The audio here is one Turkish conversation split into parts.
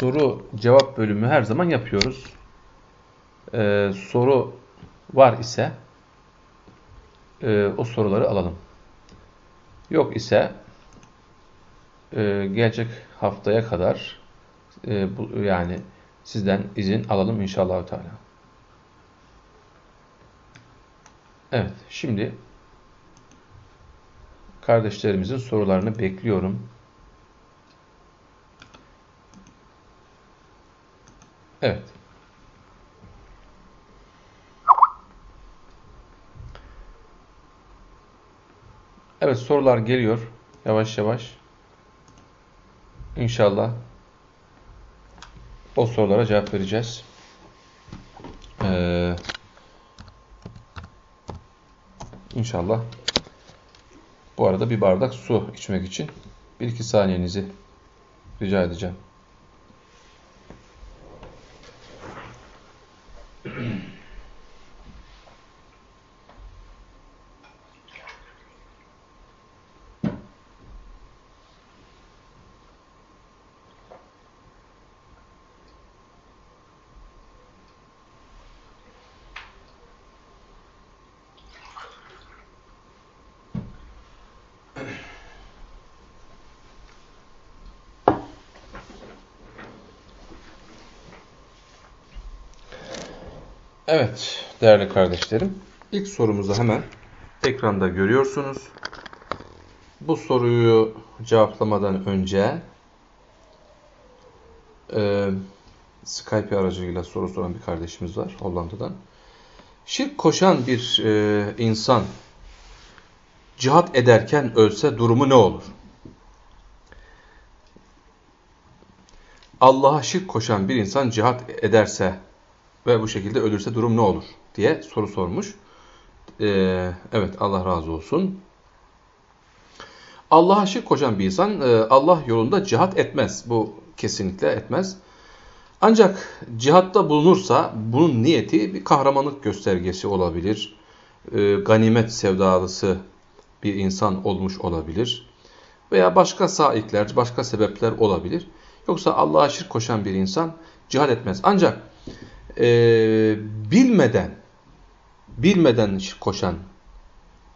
soru cevap bölümü her zaman yapıyoruz. Ee, soru var ise e, o soruları alalım. Yok ise e, gelecek haftaya kadar e, bu, yani sizden izin alalım inşallah Teala. Evet, şimdi kardeşlerimizin sorularını bekliyorum. Evet. Evet sorular geliyor. Yavaş yavaş. İnşallah o sorulara cevap vereceğiz. Ee, inşallah bu arada bir bardak su içmek için bir iki saniyenizi rica edeceğim. Evet değerli kardeşlerim. ilk sorumuzu hemen ekranda görüyorsunuz. Bu soruyu cevaplamadan önce e, Skype aracılığıyla soru soran bir kardeşimiz var Hollanda'dan. Şirk koşan bir e, insan cihat ederken ölse durumu ne olur? Allah'a şirk koşan bir insan cihat ederse ve bu şekilde ölürse durum ne olur diye soru sormuş. Ee, evet Allah razı olsun. Allah'a şirk koşan bir insan e, Allah yolunda cihat etmez. Bu kesinlikle etmez. Ancak cihatta bulunursa bunun niyeti bir kahramanlık göstergesi olabilir. E, ganimet sevdalısı bir insan olmuş olabilir. Veya başka saikler, başka sebepler olabilir. Yoksa Allah'a şirk koşan bir insan cihat etmez. Ancak e, bilmeden bilmeden şirk koşan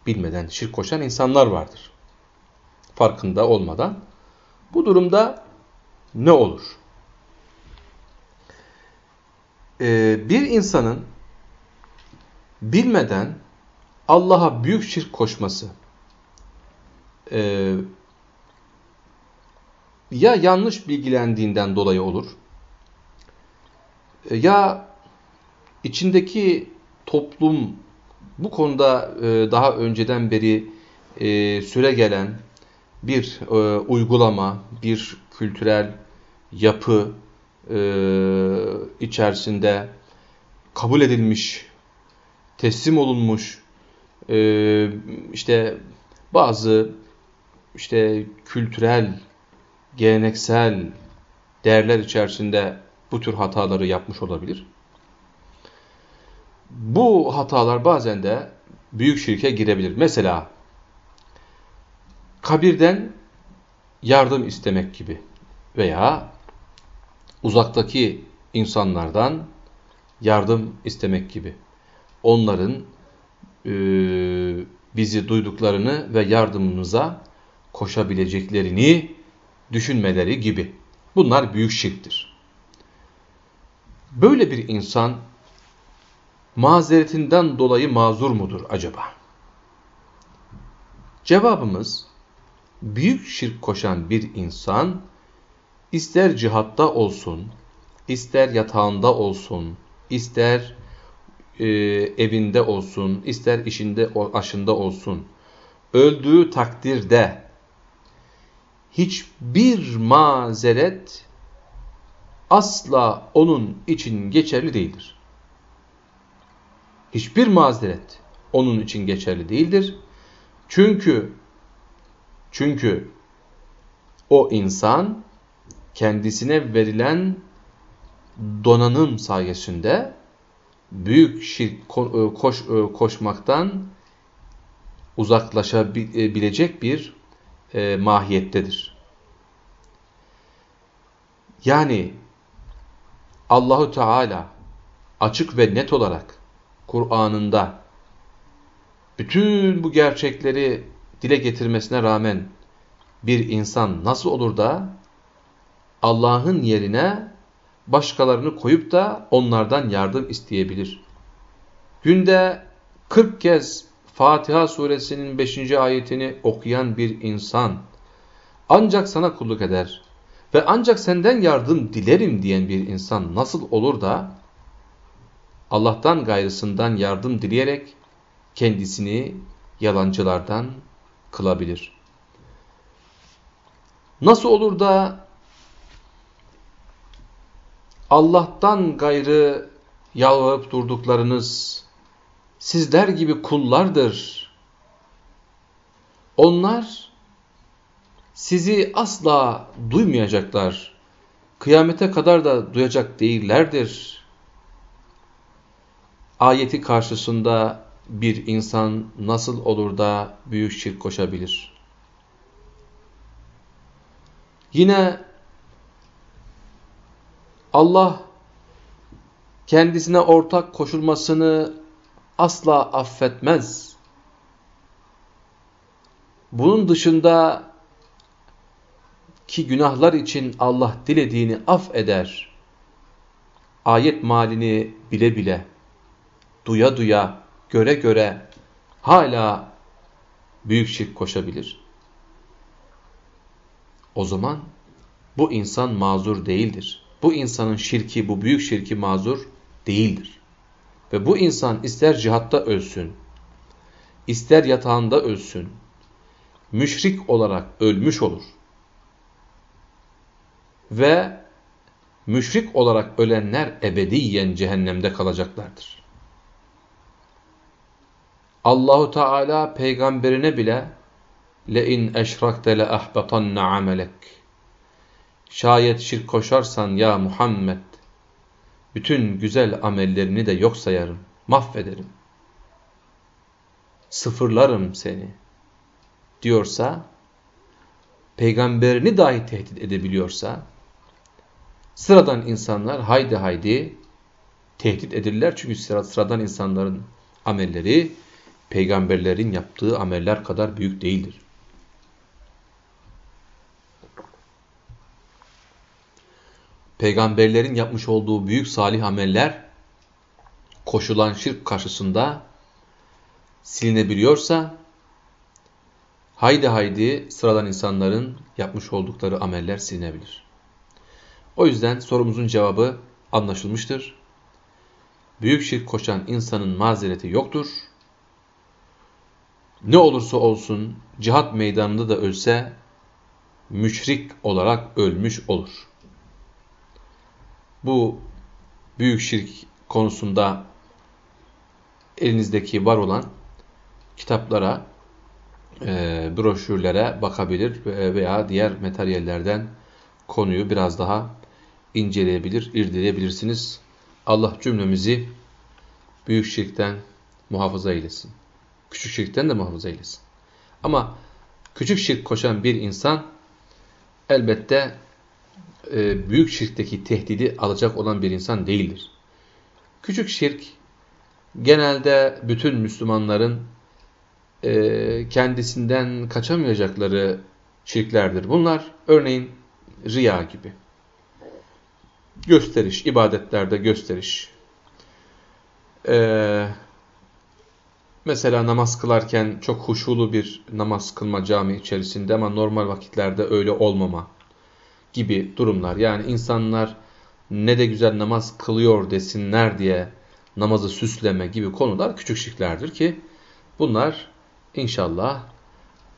bilmeden şirk koşan insanlar vardır. Farkında olmadan. Bu durumda ne olur? Ee, bir insanın bilmeden Allah'a büyük şirk koşması e, ya yanlış bilgilendiğinden dolayı olur ya içindeki toplum bu konuda e, daha önceden beri e, süre gelen bir e, uygulama, bir kültürel yapı e, içerisinde kabul edilmiş, teslim olunmuş, e, işte bazı işte kültürel, geleneksel değerler içerisinde bu tür hataları yapmış olabilir. Bu hatalar bazen de büyük şirke girebilir. Mesela kabirden yardım istemek gibi veya uzaktaki insanlardan yardım istemek gibi. Onların e, bizi duyduklarını ve yardımımıza koşabileceklerini düşünmeleri gibi. Bunlar büyük şirktir. Böyle bir insan mazeretinden dolayı mazur mudur acaba? Cevabımız büyük şirk koşan bir insan ister cihatta olsun, ister yatağında olsun, ister e, evinde olsun, ister işinde aşında olsun, öldüğü takdirde hiçbir mazeret asla onun için geçerli değildir. Hiçbir mazeret onun için geçerli değildir. Çünkü çünkü o insan kendisine verilen donanım sayesinde büyük şirk e, koş, e, koşmaktan uzaklaşabilecek bir e, mahiyettedir. Yani Allahu Teala açık ve net olarak Kur'an'ında bütün bu gerçekleri dile getirmesine rağmen bir insan nasıl olur da Allah'ın yerine başkalarını koyup da onlardan yardım isteyebilir? Günde 40 kez Fatiha suresinin 5. ayetini okuyan bir insan ancak sana kulluk eder ve ancak senden yardım dilerim diyen bir insan nasıl olur da Allah'tan gayrısından yardım dileyerek kendisini yalancılardan kılabilir. Nasıl olur da Allah'tan gayrı yalvarıp durduklarınız sizler gibi kullardır. Onlar sizi asla duymayacaklar. Kıyamete kadar da duyacak değillerdir. Ayeti karşısında bir insan nasıl olur da büyük şirk koşabilir? Yine Allah kendisine ortak koşulmasını asla affetmez. Bunun dışında ki günahlar için Allah dilediğini af eder. Ayet malini bile bile, duya duya, göre göre hala büyük şirk koşabilir. O zaman bu insan mazur değildir. Bu insanın şirki, bu büyük şirki mazur değildir. Ve bu insan ister cihatta ölsün, ister yatağında ölsün, müşrik olarak ölmüş olur. Ve müşrik olarak ölenler ebediyen cehennemde kalacaklardır. Allahu Teala peygamberine bile le eşrakte le ahbatanna amelek. Şayet şirk koşarsan ya Muhammed bütün güzel amellerini de yok sayarım, mahvederim. Sıfırlarım seni diyorsa, peygamberini dahi tehdit edebiliyorsa, sıradan insanlar haydi haydi tehdit edilirler. Çünkü sıradan insanların amelleri, peygamberlerin yaptığı ameller kadar büyük değildir. peygamberlerin yapmış olduğu büyük salih ameller koşulan şirk karşısında silinebiliyorsa haydi haydi sıradan insanların yapmış oldukları ameller silinebilir. O yüzden sorumuzun cevabı anlaşılmıştır. Büyük şirk koşan insanın mazereti yoktur. Ne olursa olsun cihat meydanında da ölse müşrik olarak ölmüş olur bu büyük şirk konusunda elinizdeki var olan kitaplara, e, broşürlere bakabilir veya diğer materyallerden konuyu biraz daha inceleyebilir, irdeleyebilirsiniz. Allah cümlemizi büyük şirkten muhafaza eylesin. Küçük şirkten de muhafaza eylesin. Ama küçük şirk koşan bir insan elbette e, büyük şirkteki tehdidi alacak olan bir insan değildir. Küçük şirk genelde bütün Müslümanların e, kendisinden kaçamayacakları şirklerdir. Bunlar örneğin riya gibi. Gösteriş, ibadetlerde gösteriş. Ee, mesela namaz kılarken çok huşulu bir namaz kılma cami içerisinde ama normal vakitlerde öyle olmama gibi durumlar. Yani insanlar ne de güzel namaz kılıyor desinler diye namazı süsleme gibi konular küçük şirklerdir ki bunlar inşallah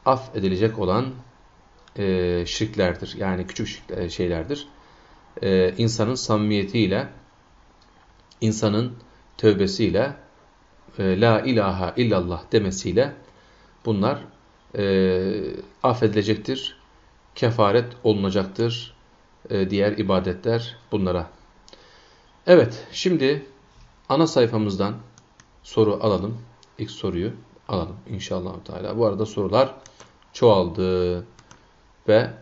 af edilecek olan e, şirklerdir. Yani küçük e, şeylerdir. E, insanın samimiyetiyle, insanın tövbesiyle, e, la ilahe illallah demesiyle bunlar e, affedilecektir kefaret olunacaktır e, diğer ibadetler bunlara. Evet şimdi ana sayfamızdan soru alalım. İlk soruyu alalım inşallah. Teala. Bu arada sorular çoğaldı ve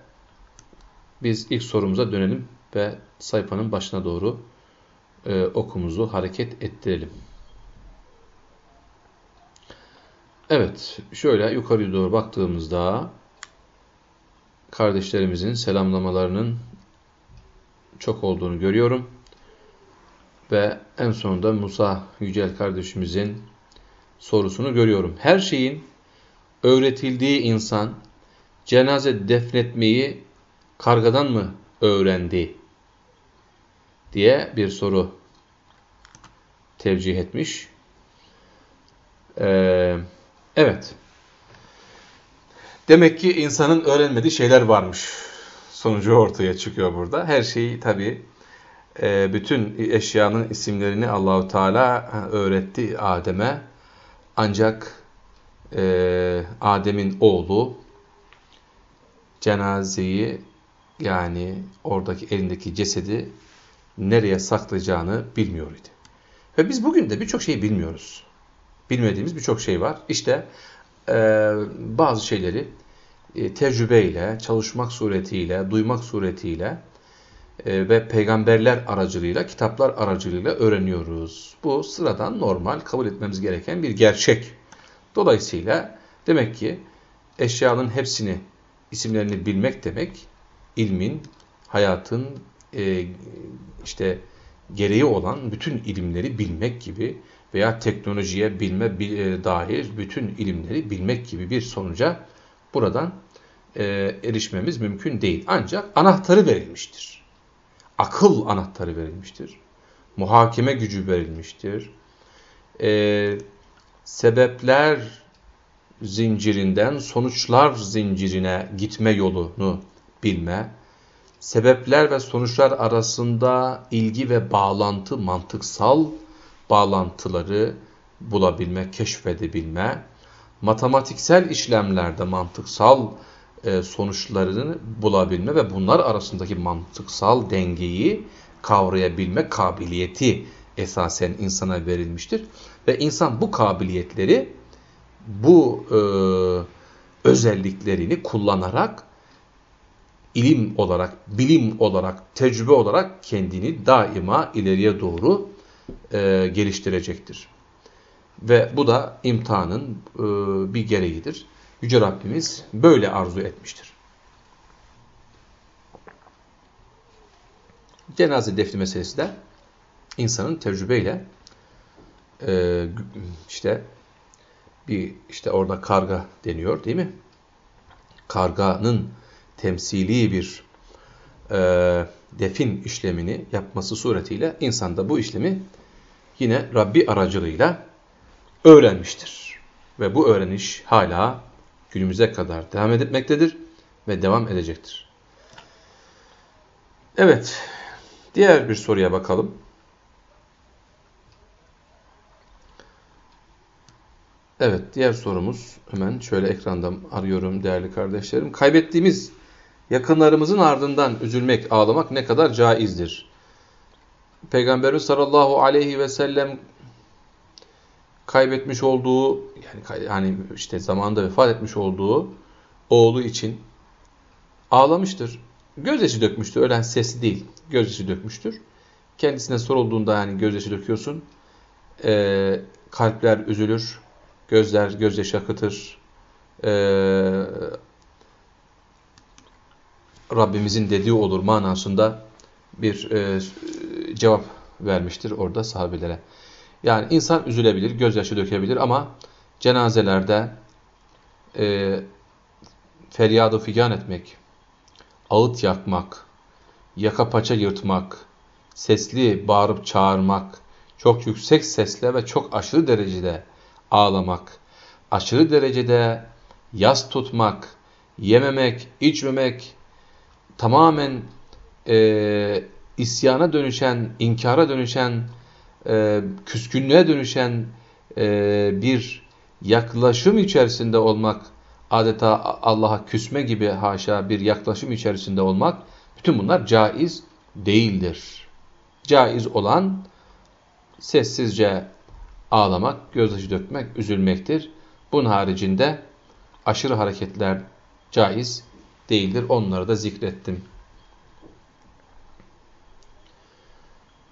biz ilk sorumuza dönelim ve sayfanın başına doğru e, okumuzu hareket ettirelim. Evet, şöyle yukarı doğru baktığımızda kardeşlerimizin selamlamalarının çok olduğunu görüyorum. Ve en sonunda Musa Yücel kardeşimizin sorusunu görüyorum. Her şeyin öğretildiği insan cenaze defnetmeyi kargadan mı öğrendi diye bir soru tevcih etmiş. Ee, evet. Demek ki insanın öğrenmediği şeyler varmış. Sonucu ortaya çıkıyor burada. Her şeyi tabii e, bütün eşyanın isimlerini Allahu Teala öğretti Adem'e. Ancak e, Adem'in oğlu cenazeyi yani oradaki elindeki cesedi nereye saklayacağını bilmiyor idi. Ve biz bugün de birçok şeyi bilmiyoruz. Bilmediğimiz birçok şey var. İşte e, bazı şeyleri e, tecrübeyle, çalışmak suretiyle, duymak suretiyle e, ve peygamberler aracılığıyla, kitaplar aracılığıyla öğreniyoruz. Bu sıradan normal kabul etmemiz gereken bir gerçek. Dolayısıyla demek ki eşyanın hepsini, isimlerini bilmek demek, ilmin, hayatın e, işte gereği olan bütün ilimleri bilmek gibi veya teknolojiye bilme e, dair bütün ilimleri bilmek gibi bir sonuca buradan e, erişmemiz mümkün değil. Ancak anahtarı verilmiştir. Akıl anahtarı verilmiştir. Muhakeme gücü verilmiştir. E, sebepler zincirinden sonuçlar zincirine gitme yolunu bilme, sebepler ve sonuçlar arasında ilgi ve bağlantı, mantıksal bağlantıları bulabilme, keşfedebilme, matematiksel işlemlerde mantıksal e, sonuçlarını bulabilme ve bunlar arasındaki mantıksal dengeyi kavrayabilme kabiliyeti esasen insana verilmiştir. Ve insan bu kabiliyetleri, bu e, özelliklerini kullanarak ilim olarak, bilim olarak, tecrübe olarak kendini daima ileriye doğru e, geliştirecektir. Ve bu da imtihanın e, bir gereğidir. Yüce Rabbimiz böyle arzu etmiştir. Cenaze defni meselesi de insanın tecrübeyle e, işte bir işte orada karga deniyor değil mi? Karganın temsili bir e, defin işlemini yapması suretiyle insan da bu işlemi yine Rabbi aracılığıyla öğrenmiştir. Ve bu öğreniş hala günümüze kadar devam etmektedir ve devam edecektir. Evet, diğer bir soruya bakalım. Evet, diğer sorumuz hemen şöyle ekranda arıyorum değerli kardeşlerim. Kaybettiğimiz yakınlarımızın ardından üzülmek, ağlamak ne kadar caizdir? Peygamberimiz sallallahu aleyhi ve sellem kaybetmiş olduğu yani yani işte zamanında vefat etmiş olduğu oğlu için ağlamıştır. Gözyaşı dökmüştür. Ölen sesli değil. Gözyaşı dökmüştür. Kendisine sorulduğunda yani gözyaşı döküyorsun. E, kalpler üzülür. Gözler gözyaşı akıtır. E, Rabbimizin dediği olur manasında bir e, cevap vermiştir orada sahabelere. Yani insan üzülebilir, gözyaşı dökebilir ama cenazelerde e, feryadı figan etmek, ağıt yakmak, yaka paça yırtmak, sesli bağırıp çağırmak, çok yüksek sesle ve çok aşırı derecede ağlamak, aşırı derecede yas tutmak, yememek, içmemek, tamamen e, isyana dönüşen, inkara dönüşen, e, küskünlüğe dönüşen e, bir yaklaşım içerisinde olmak, adeta Allah'a küsme gibi haşa bir yaklaşım içerisinde olmak, bütün bunlar caiz değildir. Caiz olan sessizce ağlamak, gözyaşı dökmek, üzülmektir. Bunun haricinde aşırı hareketler caiz değildir. Onları da zikrettim.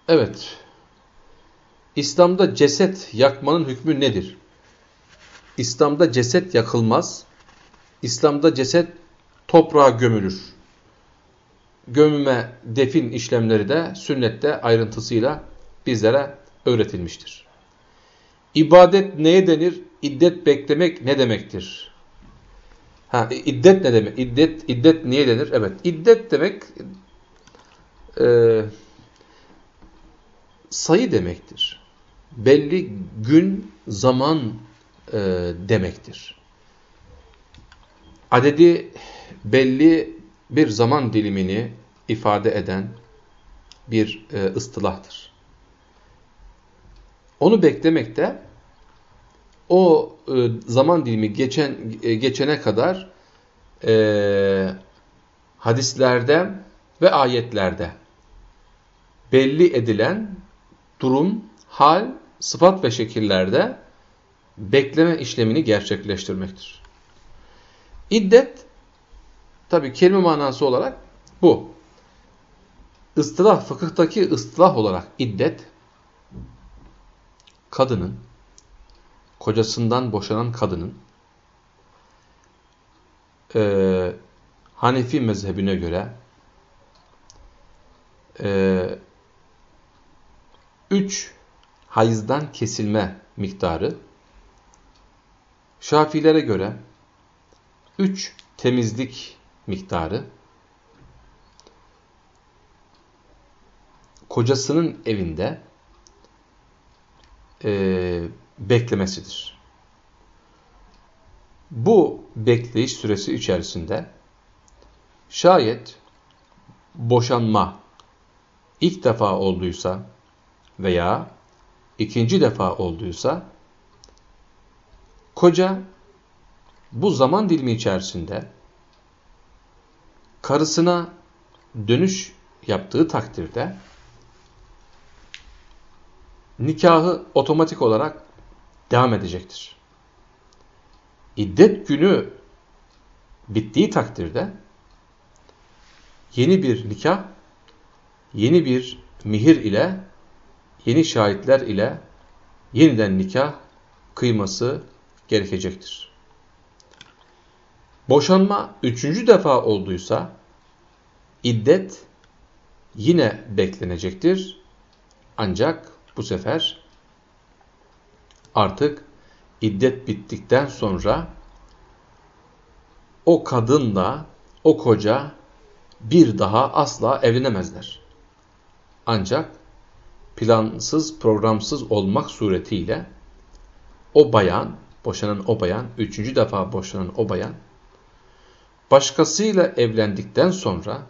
Evet. İslam'da ceset yakmanın hükmü nedir? İslam'da ceset yakılmaz. İslam'da ceset toprağa gömülür. Gömüme, defin işlemleri de sünnette ayrıntısıyla bizlere öğretilmiştir. İbadet neye denir? İddet beklemek ne demektir? Ha, iddet ne demek? İddet, iddet niye denir? Evet, iddet demek e, sayı demektir. Belli gün, zaman e, demektir. Adedi belli bir zaman dilimini ifade eden bir e, ıstılahtır. Onu beklemekte o e, zaman dilimi geçen e, geçene kadar e, hadislerde ve ayetlerde belli edilen durum, hal, sıfat ve şekillerde bekleme işlemini gerçekleştirmektir. İddet tabi kelime manası olarak bu. Istılah, fıkıhtaki ıstılah olarak iddet kadının kocasından boşanan kadının e, Hanefi mezhebine göre e, üç hayızdan kesilme miktarı Şafilere göre üç temizlik miktarı kocasının evinde e, beklemesidir. Bu bekleyiş süresi içerisinde şayet boşanma ilk defa olduysa veya ikinci defa olduysa koca bu zaman dilimi içerisinde karısına dönüş yaptığı takdirde nikahı otomatik olarak devam edecektir. İddet günü bittiği takdirde yeni bir nikah, yeni bir mihir ile, yeni şahitler ile yeniden nikah kıyması gerekecektir. Boşanma üçüncü defa olduysa iddet yine beklenecektir. Ancak bu sefer artık iddet bittikten sonra o kadınla o koca bir daha asla evlenemezler. Ancak plansız, programsız olmak suretiyle o bayan, boşanan o bayan, üçüncü defa boşanan o bayan, başkasıyla evlendikten sonra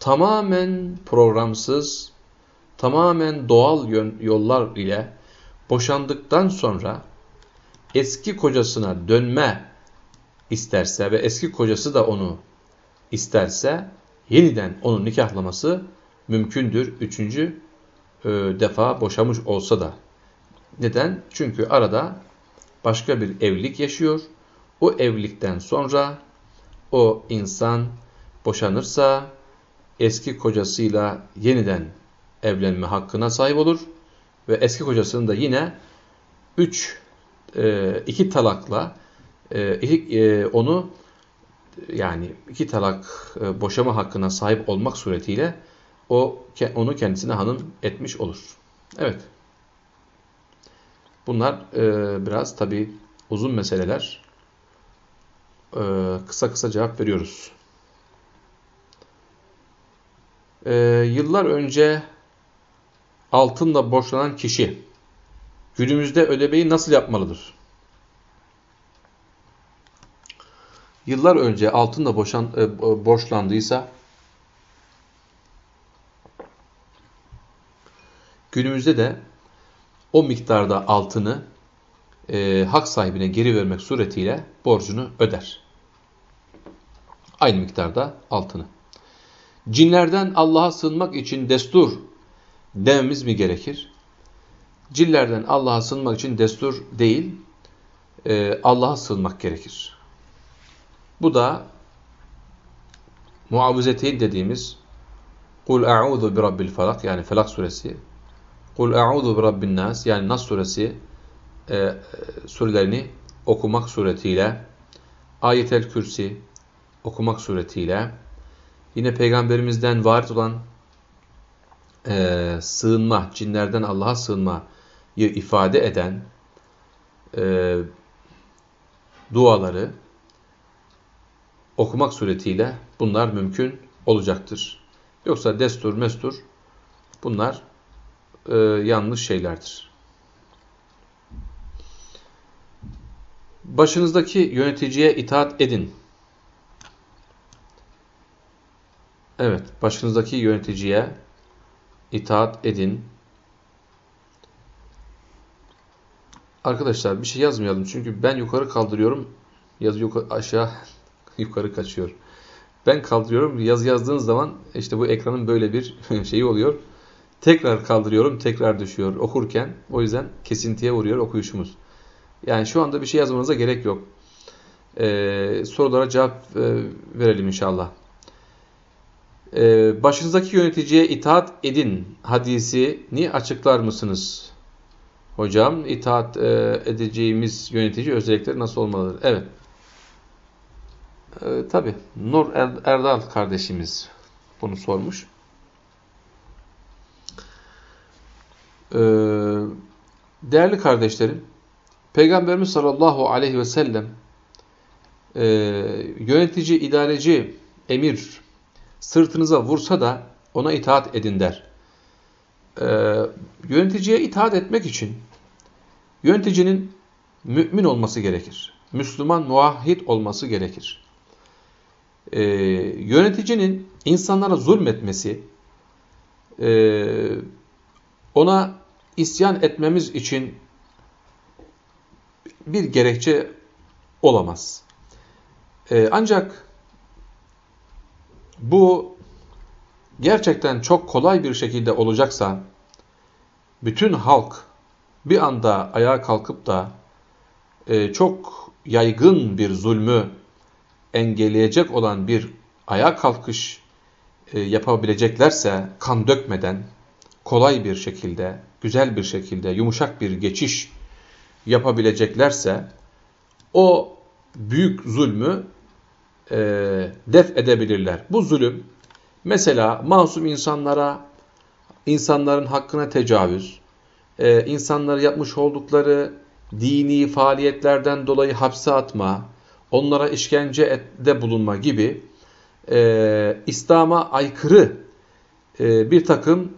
tamamen programsız, tamamen doğal yollar ile boşandıktan sonra eski kocasına dönme isterse ve eski kocası da onu isterse yeniden onu nikahlaması mümkündür. Üçüncü e, defa boşamış olsa da. Neden? Çünkü arada başka bir evlilik yaşıyor. O evlilikten sonra o insan boşanırsa eski kocasıyla yeniden evlenme hakkına sahip olur ve eski kocasının da yine üç, e, iki talakla e, iki, e, onu yani iki talak e, boşama hakkına sahip olmak suretiyle o onu kendisine hanım etmiş olur. Evet. Bunlar e, biraz tabi uzun meseleler. E, kısa kısa cevap veriyoruz. E, yıllar önce altınla borçlanan kişi günümüzde ödemeyi nasıl yapmalıdır? Yıllar önce altınla boşan, e, borçlandıysa günümüzde de o miktarda altını e, hak sahibine geri vermek suretiyle borcunu öder. Aynı miktarda altını. Cinlerden Allah'a sığınmak için destur dememiz mi gerekir? Cinlerden Allah'a sığınmak için destur değil, e, Allah'a sığınmak gerekir. Bu da muavizeteyn dediğimiz Kul a'udhu bi rabbil felak yani Felak suresi Kul a'udhu bi rabbin nas yani Nas suresi e, surelerini okumak suretiyle Ayetel Kürsi okumak suretiyle yine peygamberimizden varit olan e, sığınma, cinlerden Allah'a sığınmayı ifade eden e, duaları okumak suretiyle bunlar mümkün olacaktır. Yoksa destur, mestur bunlar e, yanlış şeylerdir. Başınızdaki yöneticiye itaat edin. Evet, başınızdaki yöneticiye itaat edin. Arkadaşlar bir şey yazmayalım çünkü ben yukarı kaldırıyorum, yazı yukarı, aşağı yukarı kaçıyor. Ben kaldırıyorum, yazı yazdığınız zaman işte bu ekranın böyle bir şeyi oluyor. Tekrar kaldırıyorum, tekrar düşüyor okurken. O yüzden kesintiye uğruyor okuyuşumuz. Yani şu anda bir şey yazmanıza gerek yok. Ee, sorulara cevap e, verelim inşallah. Ee, başınızdaki yöneticiye itaat edin hadisini açıklar mısınız? Hocam itaat e, edeceğimiz yönetici özellikleri nasıl olmalıdır? Evet. Ee, Tabi Nur Erdal kardeşimiz bunu sormuş. Ee, değerli kardeşlerim, Peygamberimiz sallallahu aleyhi ve sellem e, yönetici, idareci, emir sırtınıza vursa da ona itaat edin der. E, yöneticiye itaat etmek için yöneticinin mümin olması gerekir. Müslüman, muahhid olması gerekir. E, yöneticinin insanlara zulmetmesi, e, ona isyan etmemiz için bir gerekçe olamaz. Ee, ancak bu gerçekten çok kolay bir şekilde olacaksa bütün halk bir anda ayağa kalkıp da e, çok yaygın bir zulmü engelleyecek olan bir ayağa kalkış e, yapabileceklerse kan dökmeden kolay bir şekilde, güzel bir şekilde, yumuşak bir geçiş yapabileceklerse o büyük zulmü e, def edebilirler. Bu zulüm mesela masum insanlara, insanların hakkına tecavüz, e, insanları yapmış oldukları dini faaliyetlerden dolayı hapse atma, onlara işkence de bulunma gibi e, İslam'a aykırı e, bir takım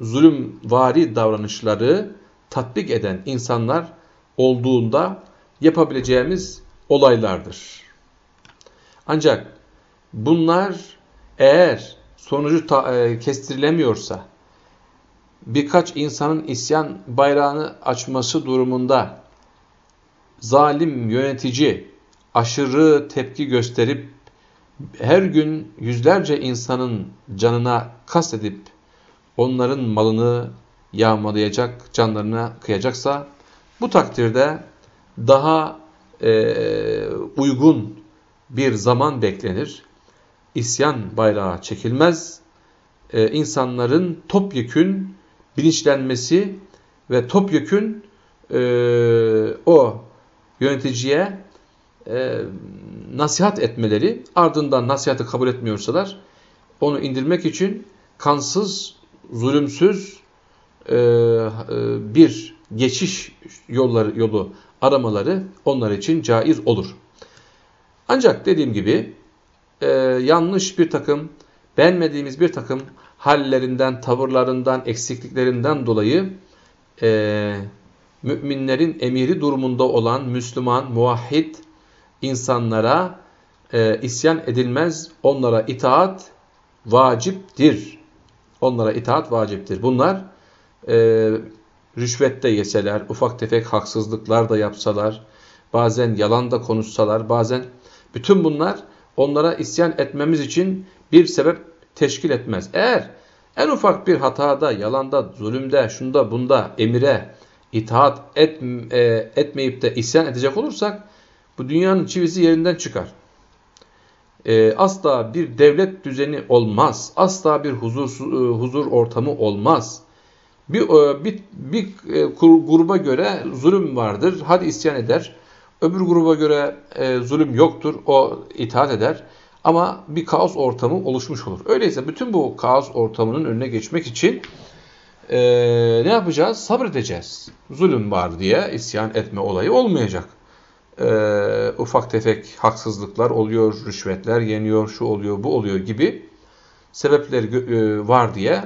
zulümvari davranışları tatbik eden insanlar olduğunda yapabileceğimiz olaylardır. Ancak bunlar eğer sonucu ta, e, kestirilemiyorsa, birkaç insanın isyan bayrağını açması durumunda zalim yönetici aşırı tepki gösterip her gün yüzlerce insanın canına kastedip onların malını yağmalayacak, canlarına kıyacaksa bu takdirde daha e, uygun bir zaman beklenir. İsyan bayrağı çekilmez. E, insanların topyekün bilinçlenmesi ve topyekün e, o yöneticiye e, nasihat etmeleri ardından nasihatı kabul etmiyorsalar onu indirmek için kansız, zulümsüz e, e, bir geçiş yolları yolu aramaları onlar için caiz olur. Ancak dediğim gibi e, yanlış bir takım, beğenmediğimiz bir takım hallerinden, tavırlarından, eksikliklerinden dolayı e, müminlerin emiri durumunda olan Müslüman, muvahhid insanlara e, isyan edilmez, onlara itaat vaciptir. Onlara itaat vaciptir. Bunlar e, rüşvet de yeseler, ufak tefek haksızlıklar da yapsalar, bazen yalan da konuşsalar, bazen bütün bunlar onlara isyan etmemiz için bir sebep teşkil etmez. Eğer en ufak bir hatada, yalanda, zulümde, şunda, bunda, emire itaat et, e, etmeyip de isyan edecek olursak bu dünyanın çivisi yerinden çıkar. E, asla bir devlet düzeni olmaz. Asla bir huzur, huzur ortamı olmaz. Bir, e, bir, bir e, gruba göre zulüm vardır. Hadi isyan eder. Öbür gruba göre e, zulüm yoktur. O itaat eder. Ama bir kaos ortamı oluşmuş olur. Öyleyse bütün bu kaos ortamının önüne geçmek için e, ne yapacağız? Sabredeceğiz. Zulüm var diye isyan etme olayı olmayacak. E, ufak tefek haksızlıklar oluyor, rüşvetler yeniyor, şu oluyor, bu oluyor gibi sebepleri e, var diye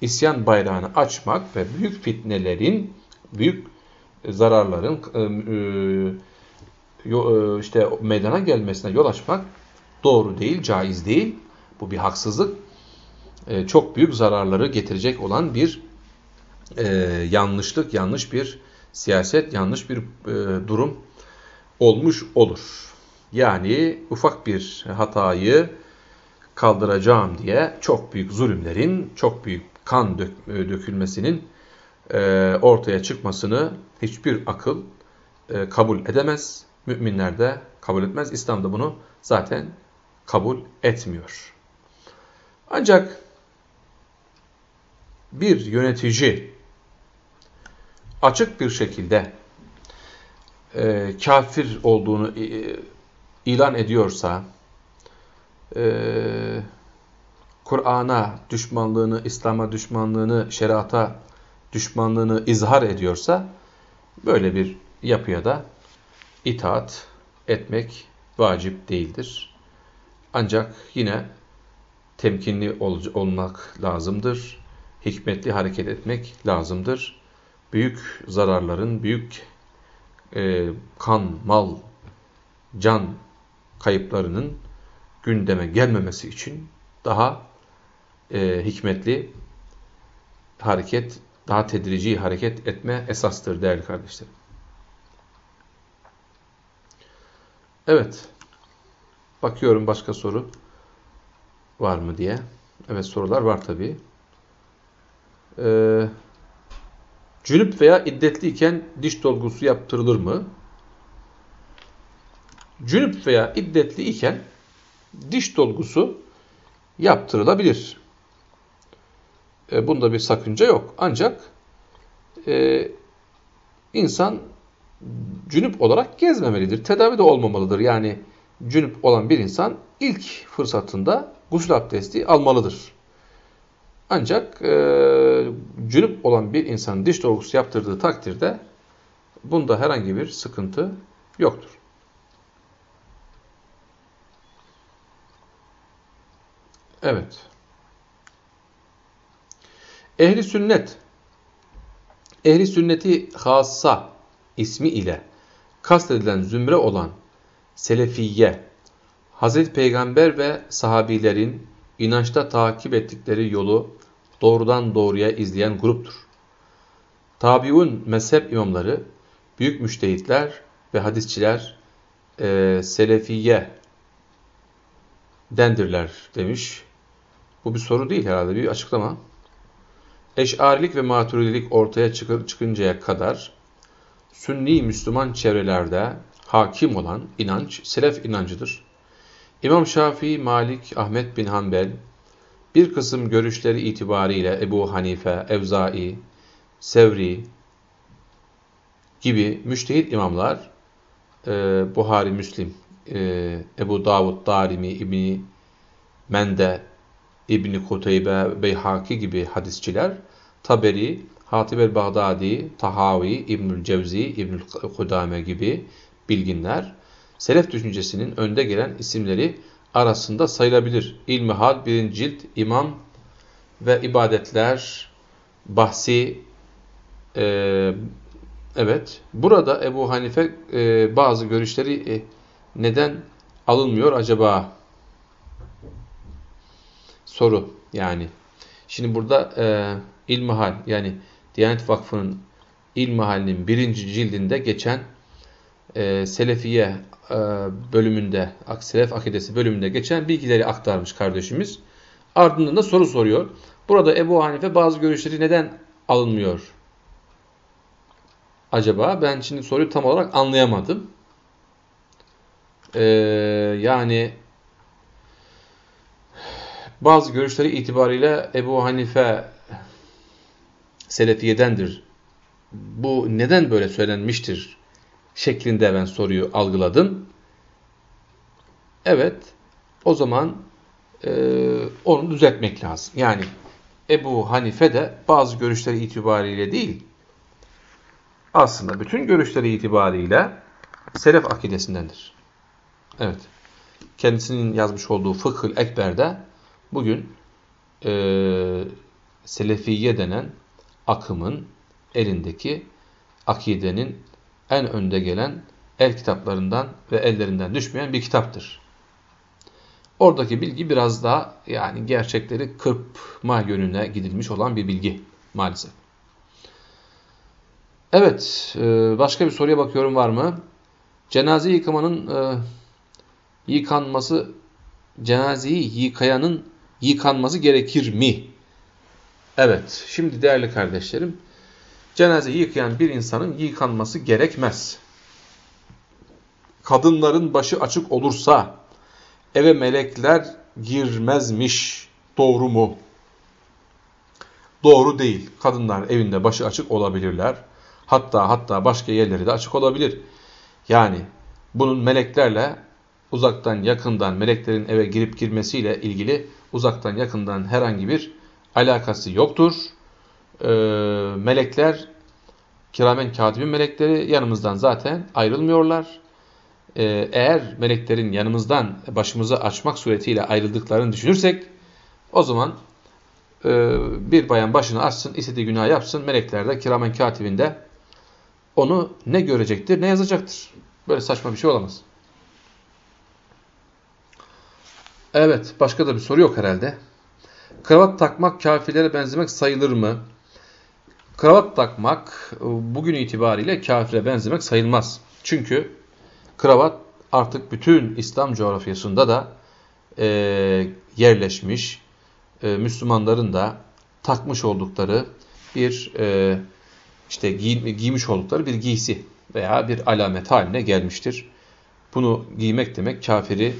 isyan bayrağını açmak ve büyük fitnelerin, büyük zararların e, e, işte meydana gelmesine yol açmak doğru değil, caiz değil. Bu bir haksızlık. Çok büyük zararları getirecek olan bir yanlışlık, yanlış bir siyaset, yanlış bir durum olmuş olur. Yani ufak bir hatayı kaldıracağım diye çok büyük zulümlerin, çok büyük kan dök e, dökülmesinin e, ortaya çıkmasını hiçbir akıl e, kabul edemez. Müminler de kabul etmez. İslam da bunu zaten kabul etmiyor. Ancak bir yönetici açık bir şekilde e, kafir olduğunu e, ilan ediyorsa, e, Kur'an'a düşmanlığını, İslam'a düşmanlığını, şerata düşmanlığını izhar ediyorsa böyle bir yapıya da itaat etmek vacip değildir. Ancak yine temkinli ol olmak lazımdır. Hikmetli hareket etmek lazımdır. Büyük zararların, büyük e, kan, mal, can kayıplarının gündeme gelmemesi için daha e, hikmetli hareket, daha tedrici hareket etme esastır değerli kardeşlerim. Evet. Bakıyorum başka soru var mı diye. Evet sorular var tabii. Ee, cünüp veya iddetliyken diş dolgusu yaptırılır mı? Cünüp veya iddetli iken diş dolgusu yaptırılabilir. E, bunda bir sakınca yok. Ancak e, insan cünüp olarak gezmemelidir. Tedavi de olmamalıdır. Yani cünüp olan bir insan ilk fırsatında gusül abdesti almalıdır. Ancak e, cünüp olan bir insan diş dolgusu yaptırdığı takdirde bunda herhangi bir sıkıntı yoktur. Evet. Ehli sünnet, ehli sünneti hassa ismi ile kastedilen zümre olan Selefiye, Hazreti Peygamber ve sahabilerin inançta takip ettikleri yolu doğrudan doğruya izleyen gruptur. Tabiun mezhep imamları, büyük müştehitler ve hadisçiler e, Selefiye dendirler demiş. Bu bir soru değil herhalde bir açıklama. Eşarilik ve maturidilik ortaya çıkıncaya kadar Sünni Müslüman çevrelerde hakim olan inanç selef inancıdır. İmam Şafii, Malik, Ahmet bin Hanbel bir kısım görüşleri itibariyle Ebu Hanife, Evzai, Sevri gibi müştehit imamlar e, Buhari, Müslim, e, Ebu Davud, Darimi, İbni Mende, İbni Kuteybe, Beyhaki gibi hadisçiler, Taberi, Hatib el-Bağdadi, Tahavi, İbnül Cevzi, İbnül Kudame gibi bilginler, Selef düşüncesinin önde gelen isimleri arasında sayılabilir. İlmihal, birinci cilt, imam ve ibadetler, bahsi, e, evet. Burada Ebu Hanife e, bazı görüşleri e, neden alınmıyor acaba? soru yani. Şimdi burada e, İlmihal yani Diyanet Vakfı'nın İlmihal'in birinci cildinde geçen e, Selefiye e, bölümünde, Selef Akidesi bölümünde geçen bilgileri aktarmış kardeşimiz. Ardından da soru soruyor. Burada Ebu Hanife bazı görüşleri neden alınmıyor? Acaba ben şimdi soruyu tam olarak anlayamadım. Ee, yani bazı görüşleri itibariyle Ebu Hanife selefiyedendir. Bu neden böyle söylenmiştir şeklinde ben soruyu algıladım. Evet, o zaman e, onu düzeltmek lazım. Yani Ebu Hanife de bazı görüşleri itibariyle değil, aslında bütün görüşleri itibariyle Selef akidesindendir. Evet. Kendisinin yazmış olduğu Fıkhül Ekber'de bugün e, Selefiye denen akımın elindeki akidenin en önde gelen el kitaplarından ve ellerinden düşmeyen bir kitaptır. Oradaki bilgi biraz daha yani gerçekleri kırpma yönüne gidilmiş olan bir bilgi maalesef. Evet, e, başka bir soruya bakıyorum var mı? Cenaze yıkamanın e, yıkanması, cenazeyi yıkayanın yıkanması gerekir mi? Evet, şimdi değerli kardeşlerim, cenazeyi yıkayan bir insanın yıkanması gerekmez. Kadınların başı açık olursa eve melekler girmezmiş. Doğru mu? Doğru değil. Kadınlar evinde başı açık olabilirler. Hatta hatta başka yerleri de açık olabilir. Yani bunun meleklerle uzaktan yakından meleklerin eve girip girmesiyle ilgili uzaktan yakından herhangi bir alakası yoktur. Ee, melekler kiramen katibin melekleri yanımızdan zaten ayrılmıyorlar. Ee, eğer meleklerin yanımızdan başımızı açmak suretiyle ayrıldıklarını düşünürsek o zaman e, bir bayan başını açsın, istediği günah yapsın. Melekler de kiramen katibinde onu ne görecektir, ne yazacaktır. Böyle saçma bir şey olamaz. Evet, başka da bir soru yok herhalde. Kravat takmak kafirlere benzemek sayılır mı? Kravat takmak bugün itibariyle kafire benzemek sayılmaz. Çünkü kravat artık bütün İslam coğrafyasında da e, yerleşmiş, e, Müslümanların da takmış oldukları bir e, işte giy, giymiş oldukları bir giysi veya bir alamet haline gelmiştir. Bunu giymek demek kafiri,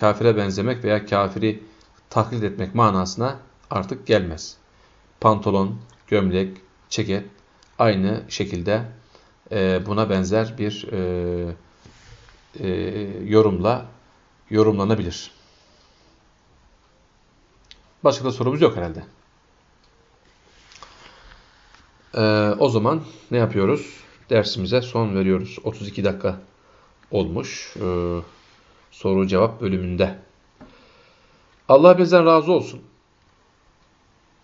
kafire benzemek veya kafiri taklit etmek manasına artık gelmez. Pantolon, gömlek, ceket aynı şekilde e, buna benzer bir e, e, yorumla yorumlanabilir. Başka da sorumuz yok herhalde. Ee, o zaman ne yapıyoruz? Dersimize son veriyoruz. 32 dakika olmuş ee, soru cevap bölümünde. Allah bizden razı olsun.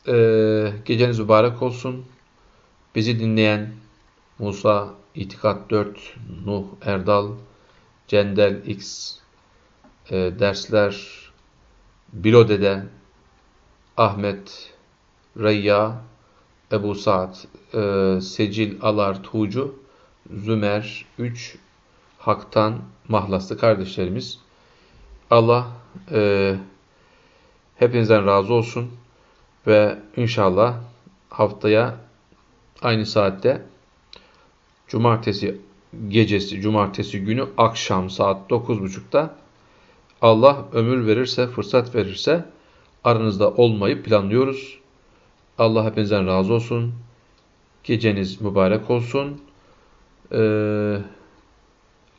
Ee, geceniz mübarek olsun. Bizi dinleyen Musa, İtikat 4, Nuh, Erdal, Cendel X, e, dersler, Bilode'de, Ahmet, Reyya, Ebu Sa'd, e, Secil Alar Tuğcu, Zümer 3, Hak'tan mahlaslı kardeşlerimiz. Allah e, hepinizden razı olsun ve inşallah haftaya aynı saatte cumartesi gecesi, cumartesi günü akşam saat 9.30'da Allah ömür verirse, fırsat verirse aranızda olmayı planlıyoruz. Allah hepinizden razı olsun. Geceniz mübarek olsun. Ee,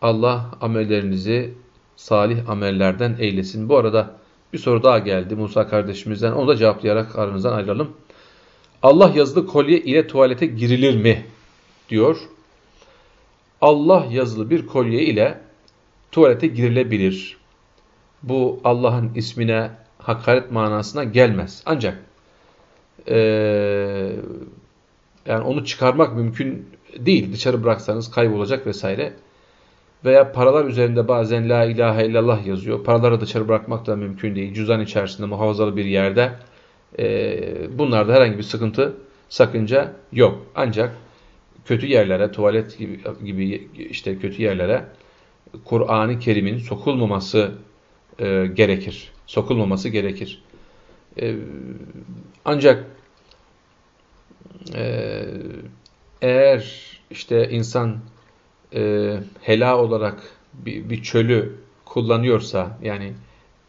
Allah amellerinizi salih amellerden eylesin. Bu arada bir soru daha geldi Musa kardeşimizden. Onu da cevaplayarak aranızdan ayrılalım. Allah yazılı kolye ile tuvalete girilir mi? diyor. Allah yazılı bir kolye ile tuvalete girilebilir. Bu Allah'ın ismine hakaret manasına gelmez. Ancak e, yani onu çıkarmak mümkün değil. Dışarı bıraksanız kaybolacak vesaire. Veya paralar üzerinde bazen la ilahe illallah yazıyor. Paraları dışarı bırakmak da mümkün değil. Cüzdan içerisinde muhafazalı bir yerde. E, bunlarda herhangi bir sıkıntı, sakınca yok. Ancak kötü yerlere, tuvalet gibi, gibi işte kötü yerlere Kur'an-ı Kerim'in sokulmaması e, gerekir. Sokulmaması gerekir. E, ancak e, eğer işte insan e, hela olarak bir, bir çölü kullanıyorsa yani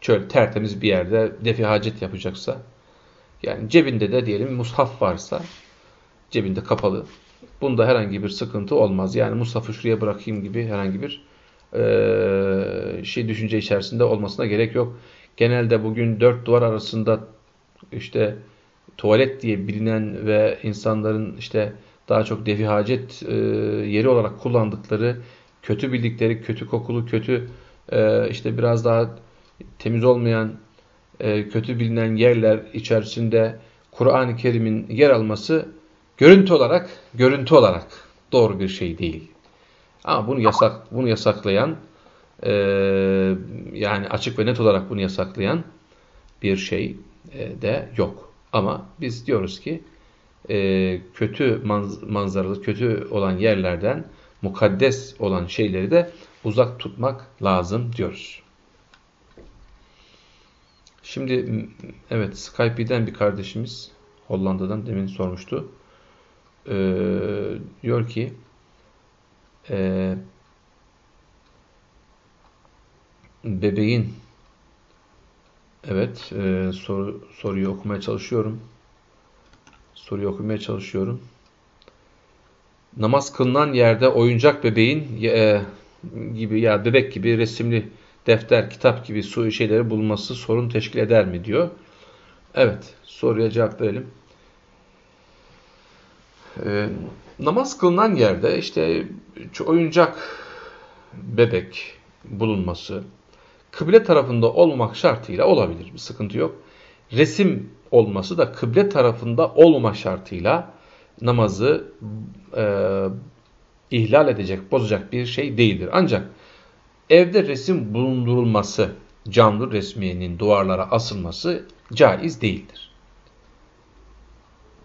çöl tertemiz bir yerde defi hacet yapacaksa yani cebinde de diyelim mushaf varsa cebinde kapalı. Bunda herhangi bir sıkıntı olmaz. Yani Mustafa şuraya bırakayım gibi herhangi bir e, şey düşünce içerisinde olmasına gerek yok. Genelde bugün dört duvar arasında işte tuvalet diye bilinen ve insanların işte daha çok defi hacet e, yeri olarak kullandıkları, kötü bildikleri, kötü kokulu, kötü e, işte biraz daha temiz olmayan, e, kötü bilinen yerler içerisinde Kur'an-ı Kerim'in yer alması görüntü olarak, görüntü olarak doğru bir şey değil. Ama bunu yasak, bunu yasaklayan, yani açık ve net olarak bunu yasaklayan bir şey de yok. Ama biz diyoruz ki e, kötü manz manzaralı, kötü olan yerlerden mukaddes olan şeyleri de uzak tutmak lazım diyoruz. Şimdi evet Skype'den bir kardeşimiz Hollanda'dan demin sormuştu. Ee, diyor ki e, bebeğin evet e, soru, soruyu okumaya çalışıyorum. Soruyu okumaya çalışıyorum. Namaz kılınan yerde oyuncak bebeğin e, gibi ya bebek gibi resimli defter, kitap gibi su şeyleri bulması sorun teşkil eder mi diyor. Evet, soruya cevap verelim. Ee, namaz kılınan yerde işte oyuncak bebek bulunması kıble tarafında olmak şartıyla olabilir. Bir sıkıntı yok. Resim olması da kıble tarafında olma şartıyla namazı e, ihlal edecek, bozacak bir şey değildir. Ancak evde resim bulundurulması, canlı resmiyenin duvarlara asılması caiz değildir.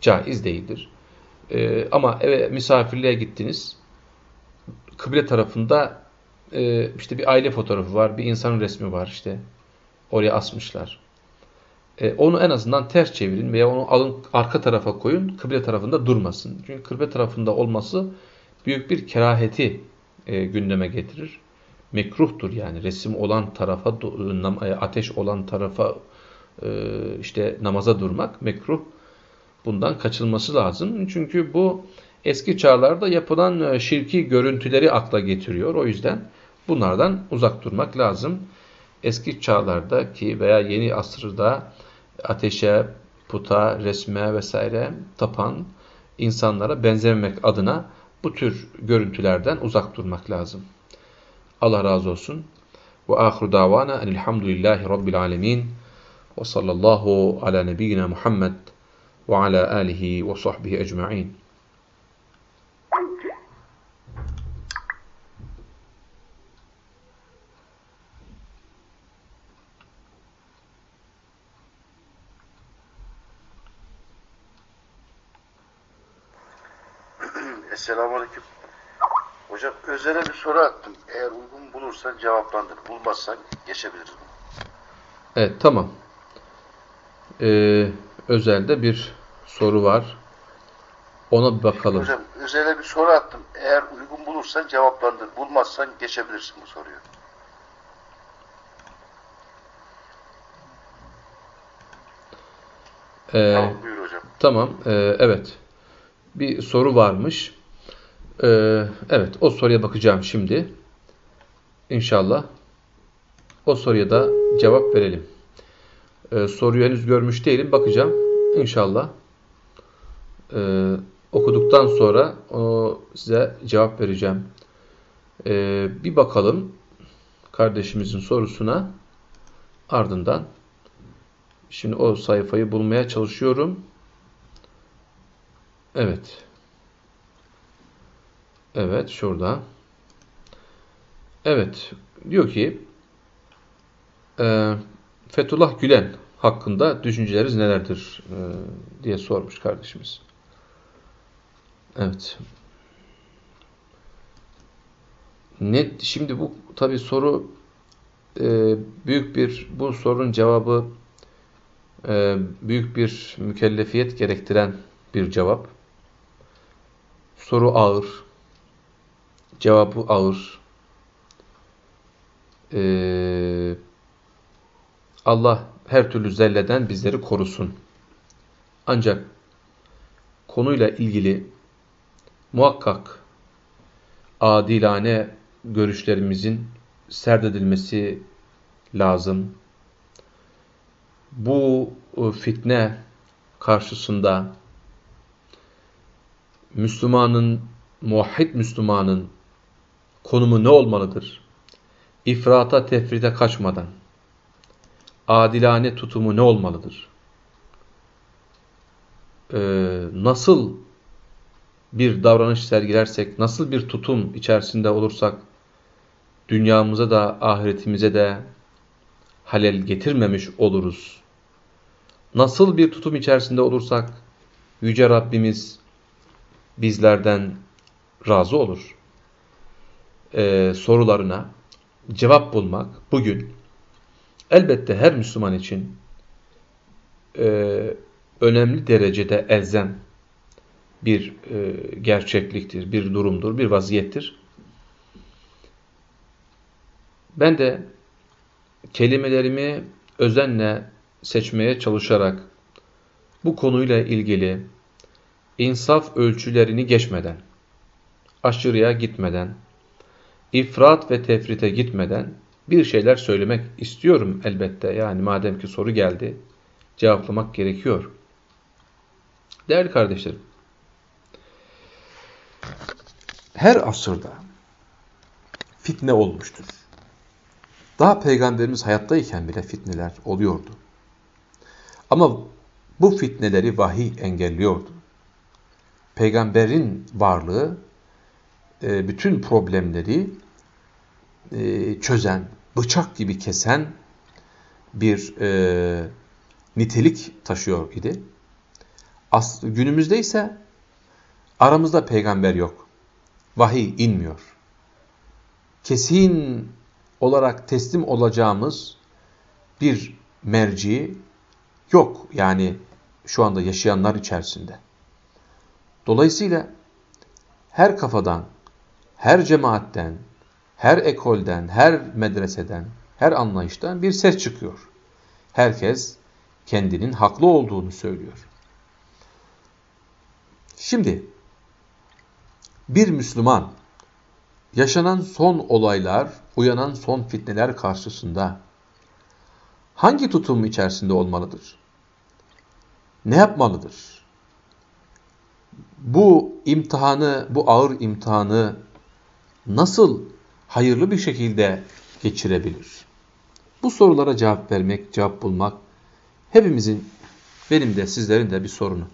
Caiz değildir. Ee, ama eve misafirliğe gittiniz, kıble tarafında e, işte bir aile fotoğrafı var, bir insanın resmi var işte. Oraya asmışlar. E, onu en azından ters çevirin veya onu alın arka tarafa koyun, kıble tarafında durmasın. Çünkü kıble tarafında olması büyük bir keraheti e, gündeme getirir. Mekruhtur yani resim olan tarafa, e, ateş olan tarafa e, işte namaza durmak mekruh. Bundan kaçılması lazım. Çünkü bu eski çağlarda yapılan e, şirki görüntüleri akla getiriyor. O yüzden bunlardan uzak durmak lazım. Eski çağlardaki veya yeni asırda ateşe, puta, resme vesaire tapan insanlara benzememek adına bu tür görüntülerden uzak durmak lazım. Allah razı olsun. Ve ahiru davana enilhamdülillahi rabbil alemin. Ve sallallahu ala nebiyyina Muhammed ve ala alihi ve sahbihi ecma'in. Esselamu Aleyküm. Hocam özele bir soru attım. Eğer uygun bulursan cevaplandır. Bulmazsan geçebiliriz. Evet tamam. Ee, özelde bir soru var. Ona bir bakalım. Hocam özele bir soru attım. Eğer uygun bulursan cevaplandır. Bulmazsan geçebilirsin bu soruyu. Ee, tamam buyur hocam. Tamam. E, evet. Bir soru varmış. Ee, evet o soruya bakacağım şimdi. İnşallah. O soruya da cevap verelim. Ee, soruyu henüz görmüş değilim. Bakacağım. İnşallah. Ee, okuduktan sonra o size cevap vereceğim. Ee, bir bakalım kardeşimizin sorusuna. Ardından şimdi o sayfayı bulmaya çalışıyorum. Evet. Evet şurada. Evet diyor ki e, Fethullah Gülen hakkında düşünceleriniz nelerdir e, diye sormuş kardeşimiz. Evet. Net şimdi bu tabi soru e, büyük bir bu sorunun cevabı e, büyük bir mükellefiyet gerektiren bir cevap. Soru ağır cevabı ağır. Ee, Allah her türlü zelleden bizleri korusun. Ancak konuyla ilgili muhakkak adilane görüşlerimizin serdedilmesi lazım. Bu e, fitne karşısında Müslümanın, muahhid Müslümanın konumu ne olmalıdır? İfrata, tefrite kaçmadan adilane tutumu ne olmalıdır? Ee, nasıl bir davranış sergilersek, nasıl bir tutum içerisinde olursak, dünyamıza da ahiretimize de halel getirmemiş oluruz. Nasıl bir tutum içerisinde olursak, Yüce Rabbimiz bizlerden razı olur. Ee, sorularına cevap bulmak bugün elbette her Müslüman için e, önemli derecede elzem bir e, gerçekliktir, bir durumdur, bir vaziyettir. Ben de kelimelerimi özenle seçmeye çalışarak bu konuyla ilgili insaf ölçülerini geçmeden, aşırıya gitmeden, ifrat ve tefrite gitmeden bir şeyler söylemek istiyorum elbette. Yani madem ki soru geldi, cevaplamak gerekiyor. Değerli kardeşlerim, her asırda fitne olmuştur. Daha peygamberimiz hayattayken bile fitneler oluyordu. Ama bu fitneleri vahiy engelliyordu. Peygamberin varlığı e, bütün problemleri e, çözen, bıçak gibi kesen bir e, nitelik taşıyor idi. As günümüzde ise aramızda peygamber yok. Vahiy inmiyor. Kesin olarak teslim olacağımız bir merci yok. Yani şu anda yaşayanlar içerisinde. Dolayısıyla her kafadan, her cemaatten, her ekolden, her medreseden, her anlayıştan bir ses çıkıyor. Herkes kendinin haklı olduğunu söylüyor. Şimdi bir Müslüman yaşanan son olaylar, uyanan son fitneler karşısında hangi tutum içerisinde olmalıdır? Ne yapmalıdır? Bu imtihanı, bu ağır imtihanı nasıl hayırlı bir şekilde geçirebilir? Bu sorulara cevap vermek, cevap bulmak hepimizin, benim de sizlerin de bir sorunu.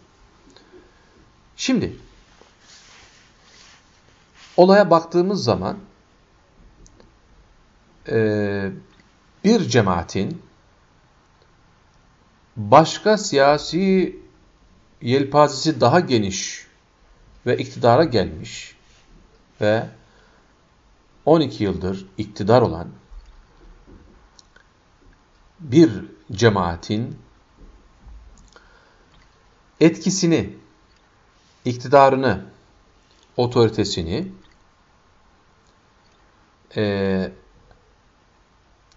Şimdi, olaya baktığımız zaman e, bir cemaatin başka siyasi yelpazesi daha geniş ve iktidara gelmiş ve 12 yıldır iktidar olan bir cemaatin etkisini, iktidarını, otoritesini e,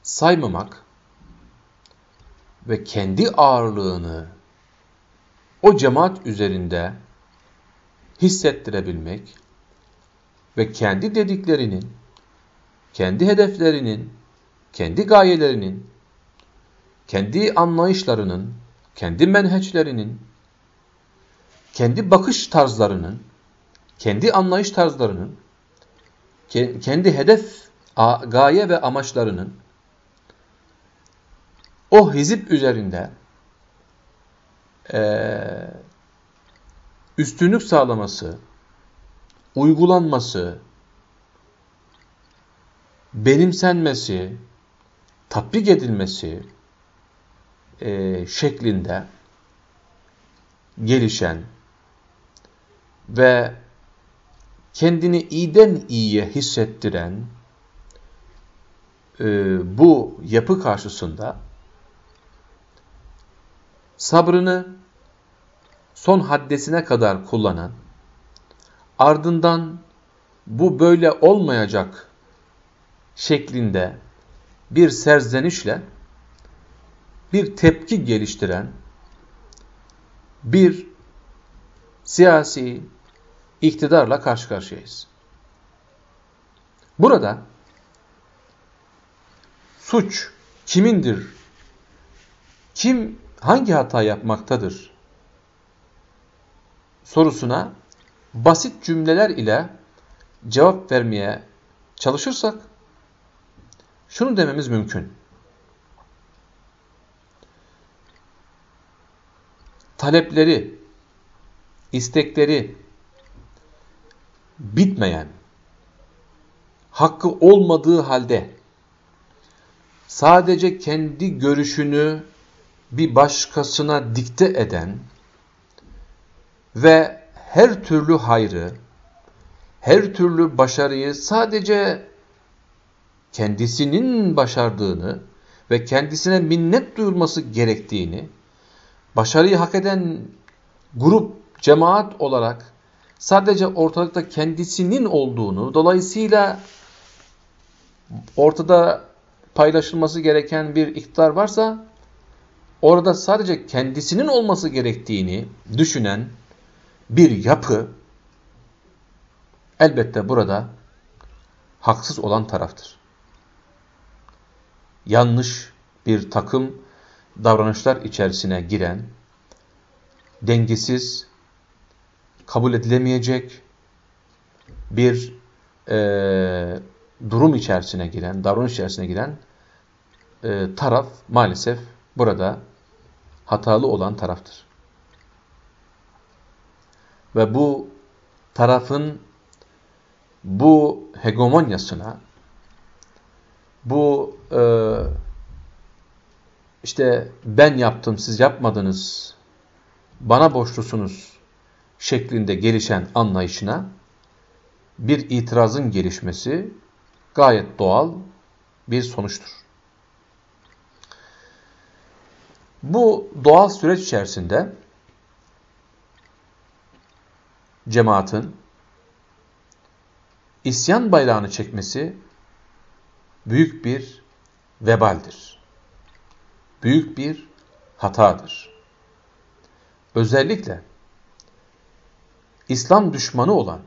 saymamak ve kendi ağırlığını o cemaat üzerinde hissettirebilmek ve kendi dediklerinin kendi hedeflerinin, kendi gayelerinin, kendi anlayışlarının, kendi menheçlerinin, kendi bakış tarzlarının, kendi anlayış tarzlarının, kendi hedef, gaye ve amaçlarının o hizip üzerinde üstünlük sağlaması, uygulanması, benimsenmesi, tatbik edilmesi e, şeklinde gelişen ve kendini iyiden iyiye hissettiren e, bu yapı karşısında sabrını son haddesine kadar kullanan, ardından bu böyle olmayacak şeklinde bir serzenişle bir tepki geliştiren bir siyasi iktidarla karşı karşıyayız. Burada suç kimindir? Kim hangi hata yapmaktadır? sorusuna basit cümleler ile cevap vermeye çalışırsak şunu dememiz mümkün. Talepleri, istekleri bitmeyen, hakkı olmadığı halde sadece kendi görüşünü bir başkasına dikte eden ve her türlü hayrı, her türlü başarıyı sadece kendisinin başardığını ve kendisine minnet duyulması gerektiğini, başarıyı hak eden grup, cemaat olarak sadece ortalıkta kendisinin olduğunu, dolayısıyla ortada paylaşılması gereken bir iktidar varsa, orada sadece kendisinin olması gerektiğini düşünen bir yapı, elbette burada haksız olan taraftır. Yanlış bir takım davranışlar içerisine giren, dengesiz, kabul edilemeyecek bir e, durum içerisine giren, davranış içerisine giren e, taraf maalesef burada hatalı olan taraftır. Ve bu tarafın bu hegemonyasına, bu e, işte ben yaptım siz yapmadınız, bana borçlusunuz şeklinde gelişen anlayışına bir itirazın gelişmesi gayet doğal bir sonuçtur. Bu doğal süreç içerisinde cemaatin isyan bayrağını çekmesi büyük bir vebaldir. Büyük bir hatadır. Özellikle İslam düşmanı olan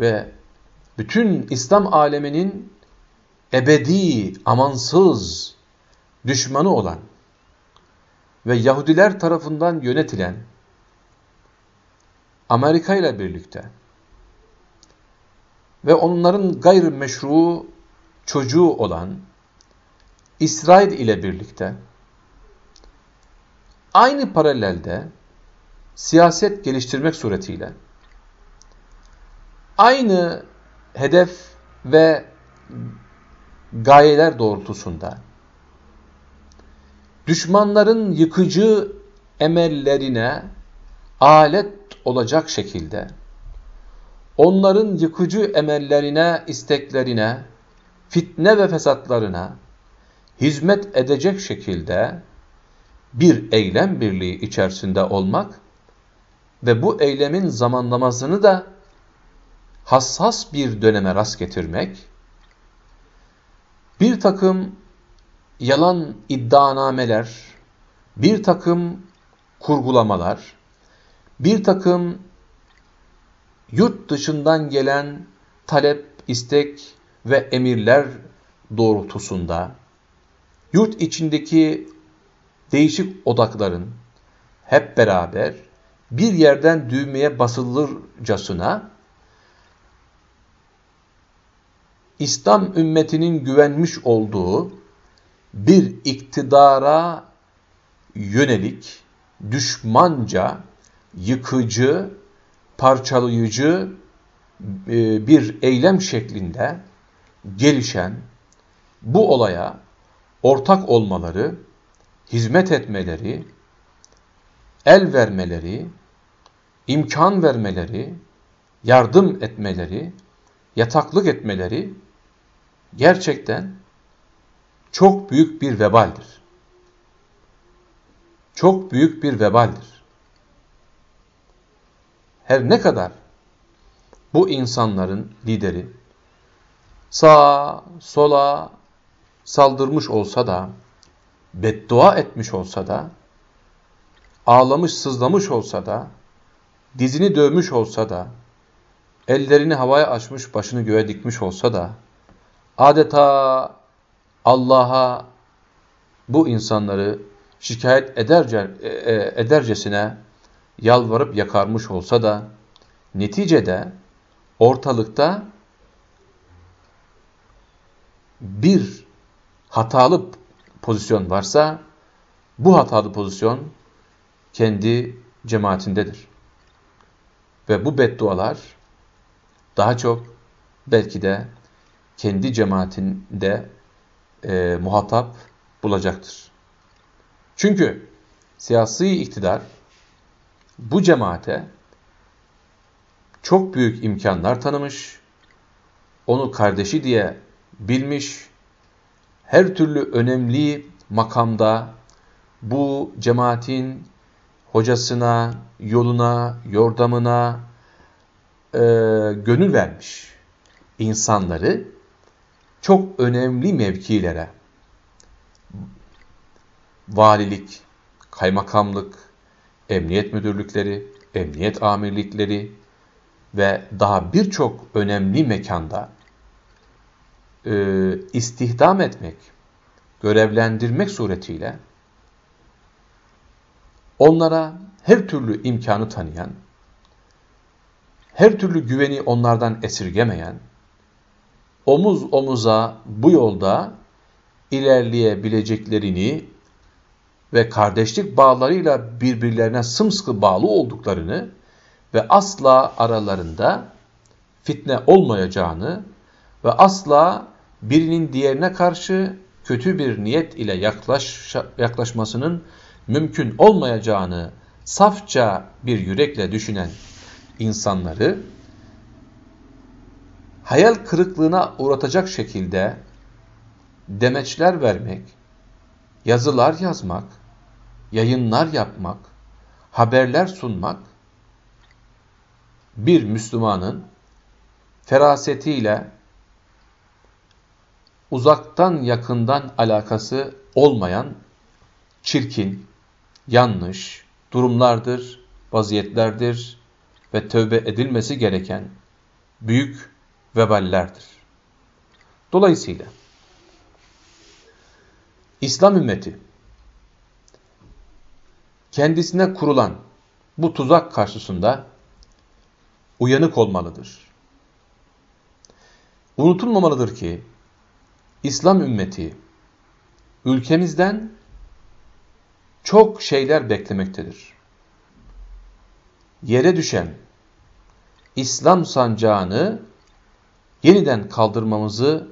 ve bütün İslam aleminin ebedi, amansız düşmanı olan ve Yahudiler tarafından yönetilen Amerika ile birlikte ve onların gayrimeşru çocuğu olan İsrail ile birlikte aynı paralelde siyaset geliştirmek suretiyle aynı hedef ve gayeler doğrultusunda düşmanların yıkıcı emellerine alet olacak şekilde onların yıkıcı emellerine, isteklerine, fitne ve fesatlarına hizmet edecek şekilde bir eylem birliği içerisinde olmak ve bu eylemin zamanlamasını da hassas bir döneme rast getirmek, bir takım yalan iddianameler, bir takım kurgulamalar, bir takım yurt dışından gelen talep, istek ve emirler doğrultusunda yurt içindeki değişik odakların hep beraber bir yerden düğmeye basılırcasına İslam ümmetinin güvenmiş olduğu bir iktidara yönelik düşmanca, yıkıcı, parçalayıcı e, bir eylem şeklinde gelişen bu olaya ortak olmaları, hizmet etmeleri, el vermeleri, imkan vermeleri, yardım etmeleri, yataklık etmeleri gerçekten çok büyük bir vebaldir. Çok büyük bir vebaldir. Her ne kadar bu insanların lideri sağa, sola saldırmış olsa da, beddua etmiş olsa da, ağlamış, sızlamış olsa da, dizini dövmüş olsa da, ellerini havaya açmış, başını göğe dikmiş olsa da, adeta Allah'a bu insanları şikayet e, e, edercesine yalvarıp yakarmış olsa da, neticede ortalıkta bir hatalı pozisyon varsa, bu hatalı pozisyon kendi cemaatindedir. Ve bu beddualar daha çok belki de kendi cemaatinde e, muhatap bulacaktır. Çünkü siyasi iktidar bu cemaate çok büyük imkanlar tanımış, onu kardeşi diye bilmiş, her türlü önemli makamda bu cemaatin hocasına, yoluna, yordamına e, gönül vermiş insanları çok önemli mevkilere, valilik, kaymakamlık, emniyet müdürlükleri, emniyet amirlikleri ve daha birçok önemli mekanda e, istihdam etmek, görevlendirmek suretiyle onlara her türlü imkanı tanıyan, her türlü güveni onlardan esirgemeyen, omuz omuza bu yolda ilerleyebileceklerini ve kardeşlik bağlarıyla birbirlerine sımsıkı bağlı olduklarını ve asla aralarında fitne olmayacağını ve asla birinin diğerine karşı kötü bir niyet ile yaklaş, yaklaşmasının mümkün olmayacağını safça bir yürekle düşünen insanları hayal kırıklığına uğratacak şekilde demeçler vermek, yazılar yazmak, yayınlar yapmak, haberler sunmak bir Müslümanın ferasetiyle uzaktan yakından alakası olmayan çirkin, yanlış durumlardır, vaziyetlerdir ve tövbe edilmesi gereken büyük veballerdir. Dolayısıyla İslam ümmeti kendisine kurulan bu tuzak karşısında uyanık olmalıdır. Unutulmamalıdır ki İslam ümmeti ülkemizden çok şeyler beklemektedir. Yere düşen İslam sancağını yeniden kaldırmamızı,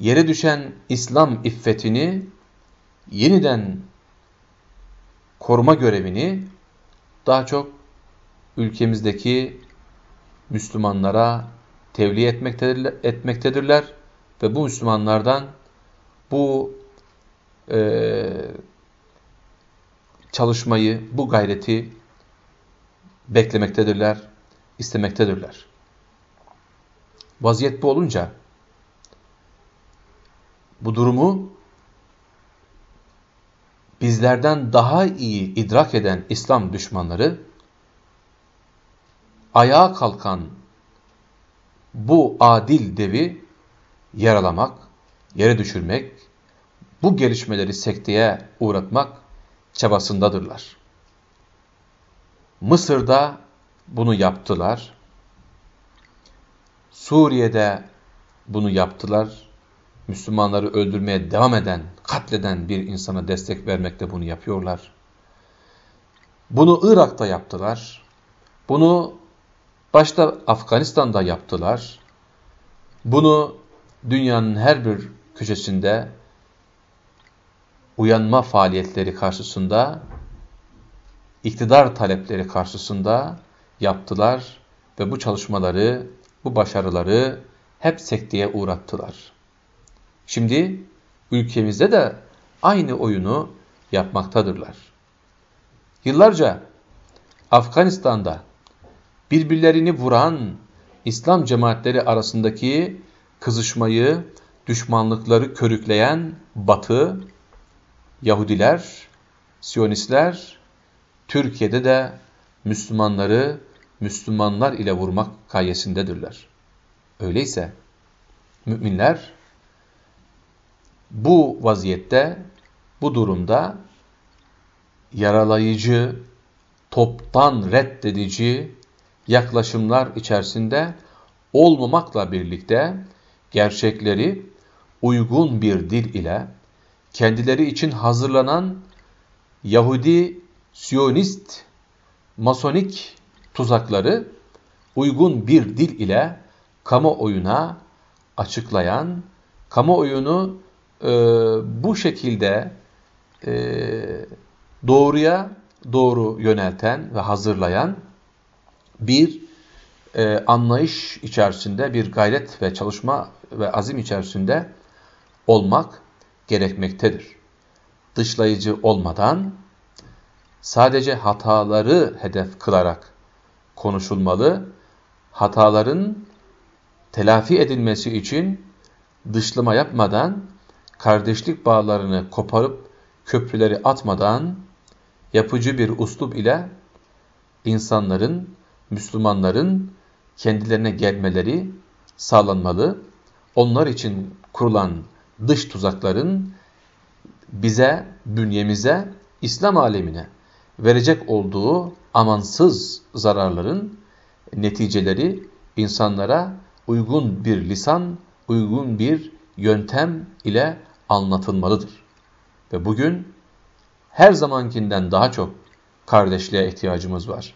yere düşen İslam iffetini yeniden koruma görevini daha çok ülkemizdeki Müslümanlara tevli etmektedirler ve bu Müslümanlardan bu e, çalışmayı, bu gayreti beklemektedirler, istemektedirler. Vaziyet bu olunca bu durumu bizlerden daha iyi idrak eden İslam düşmanları ayağa kalkan bu adil devi yaralamak, yere düşürmek, bu gelişmeleri sekteye uğratmak çabasındadırlar. Mısır'da bunu yaptılar. Suriye'de bunu yaptılar. Müslümanları öldürmeye devam eden, katleden bir insana destek vermekte bunu yapıyorlar. Bunu Irak'ta yaptılar. Bunu başta Afganistan'da yaptılar. Bunu dünyanın her bir köşesinde uyanma faaliyetleri karşısında, iktidar talepleri karşısında yaptılar ve bu çalışmaları, bu başarıları hep sekteye uğrattılar. Şimdi ülkemizde de aynı oyunu yapmaktadırlar. Yıllarca Afganistan'da birbirlerini vuran İslam cemaatleri arasındaki kızışmayı, düşmanlıkları körükleyen Batı, Yahudiler, Siyonistler Türkiye'de de Müslümanları Müslümanlar ile vurmak gayesindedirler. Öyleyse müminler bu vaziyette, bu durumda yaralayıcı, toptan reddedici yaklaşımlar içerisinde olmamakla birlikte gerçekleri uygun bir dil ile kendileri için hazırlanan Yahudi, Siyonist, Masonik tuzakları uygun bir dil ile kamuoyuna açıklayan, kamuoyunu e, bu şekilde e, doğruya doğru yönelten ve hazırlayan bir e, anlayış içerisinde, bir gayret ve çalışma ve azim içerisinde olmak gerekmektedir. Dışlayıcı olmadan sadece hataları hedef kılarak konuşulmalı, hataların telafi edilmesi için dışlama yapmadan, kardeşlik bağlarını koparıp köprüleri atmadan yapıcı bir uslup ile insanların, Müslümanların kendilerine gelmeleri sağlanmalı. Onlar için kurulan dış tuzakların bize, bünyemize, İslam alemine verecek olduğu amansız zararların neticeleri insanlara uygun bir lisan, uygun bir yöntem ile anlatılmalıdır. Ve bugün her zamankinden daha çok kardeşliğe ihtiyacımız var.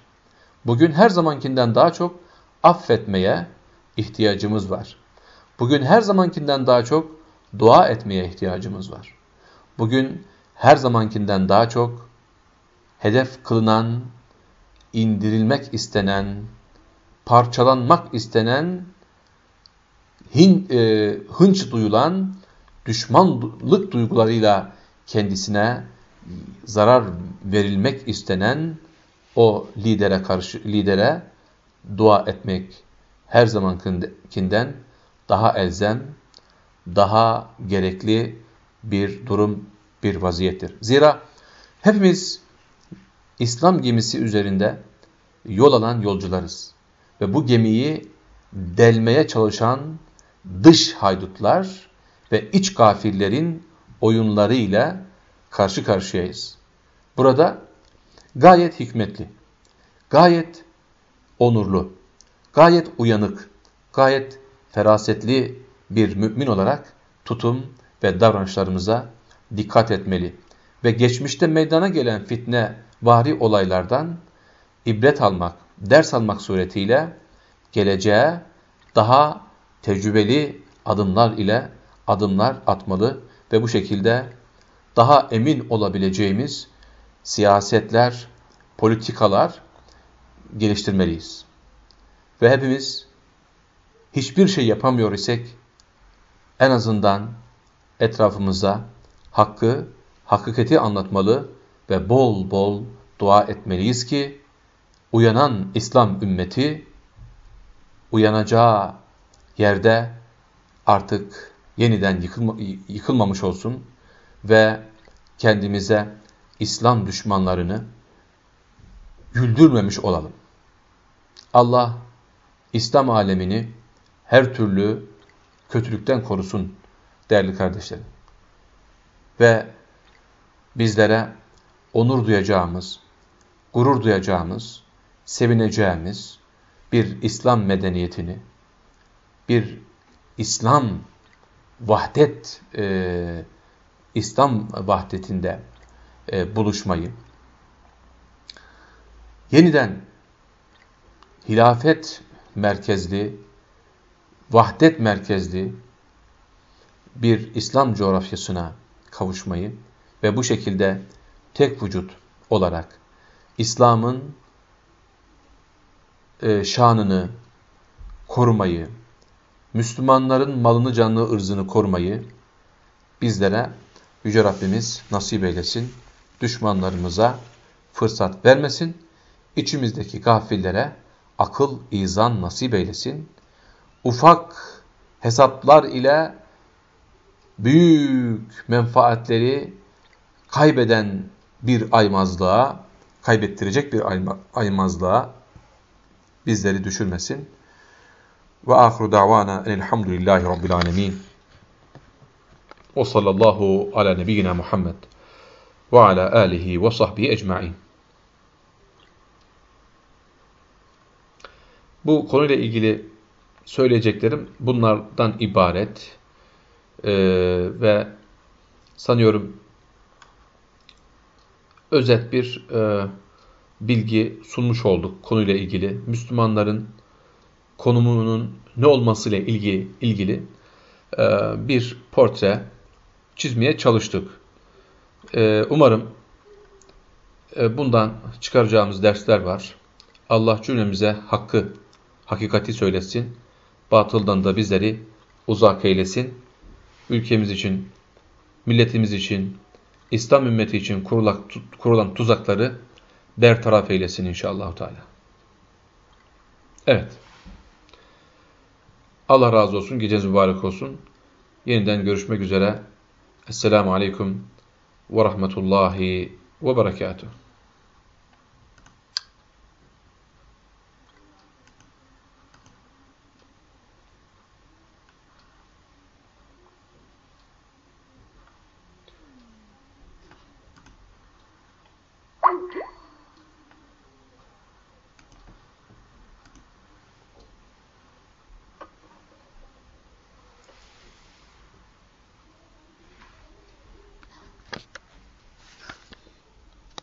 Bugün her zamankinden daha çok affetmeye ihtiyacımız var. Bugün her zamankinden daha çok dua etmeye ihtiyacımız var. Bugün her zamankinden daha çok hedef kılınan, indirilmek istenen, parçalanmak istenen hin, e, hınç duyulan düşmanlık duygularıyla kendisine zarar verilmek istenen o lidere karşı lidere dua etmek her zamankinden daha elzem, daha gerekli bir durum, bir vaziyettir. Zira hepimiz İslam gemisi üzerinde yol alan yolcularız. Ve bu gemiyi delmeye çalışan dış haydutlar ve iç kafirlerin oyunlarıyla karşı karşıyayız. Burada gayet hikmetli, gayet onurlu, gayet uyanık, gayet ferasetli bir mümin olarak tutum ve davranışlarımıza dikkat etmeli. Ve geçmişte meydana gelen fitne vari olaylardan ibret almak, ders almak suretiyle geleceğe daha tecrübeli adımlar ile adımlar atmalı ve bu şekilde daha emin olabileceğimiz siyasetler, politikalar geliştirmeliyiz. Ve hepimiz hiçbir şey yapamıyor isek en azından etrafımıza hakkı, hakikati anlatmalı ve bol bol dua etmeliyiz ki uyanan İslam ümmeti uyanacağı yerde artık yeniden yıkılma, yıkılmamış olsun ve kendimize İslam düşmanlarını güldürmemiş olalım. Allah İslam alemini her türlü kötülükten korusun değerli kardeşlerim. Ve bizlere onur duyacağımız, gurur duyacağımız, sevineceğimiz bir İslam medeniyetini, bir İslam vahdet, e, İslam vahdetinde e, buluşmayı, yeniden hilafet merkezli, vahdet merkezli bir İslam coğrafyasına kavuşmayı ve bu şekilde tek vücut olarak İslam'ın e, şanını korumayı, Müslümanların malını, canını, ırzını korumayı bizlere Yüce Rabbimiz nasip eylesin. Düşmanlarımıza fırsat vermesin. İçimizdeki gafillere akıl, izan nasip eylesin. Ufak hesaplar ile büyük menfaatleri kaybeden bir aymazlığa kaybettirecek bir aymazlığa bizleri düşürmesin. Ve ahru davana elhamdülillahi rabbil alemin. Ve sallallahu ala nebiyyina Muhammed ve ala alihi ve sahbihi ecma'in. Bu konuyla ilgili söyleyeceklerim bunlardan ibaret. Ee, ve sanıyorum özet bir e, bilgi sunmuş olduk konuyla ilgili. Müslümanların konumunun ne olmasıyla ilgili, ilgili e, bir portre çizmeye çalıştık. E, umarım e, bundan çıkaracağımız dersler var. Allah cümlemize hakkı, hakikati söylesin. Batıldan da bizleri uzak eylesin. Ülkemiz için, milletimiz için, İslam ümmeti için kurulan, kurulan tuzakları bertaraf eylesin inşallah. Teala. Evet. Allah razı olsun. Geceniz mübarek olsun. Yeniden görüşmek üzere. Esselamu Aleyküm ve Rahmetullahi ve Berekatuhu.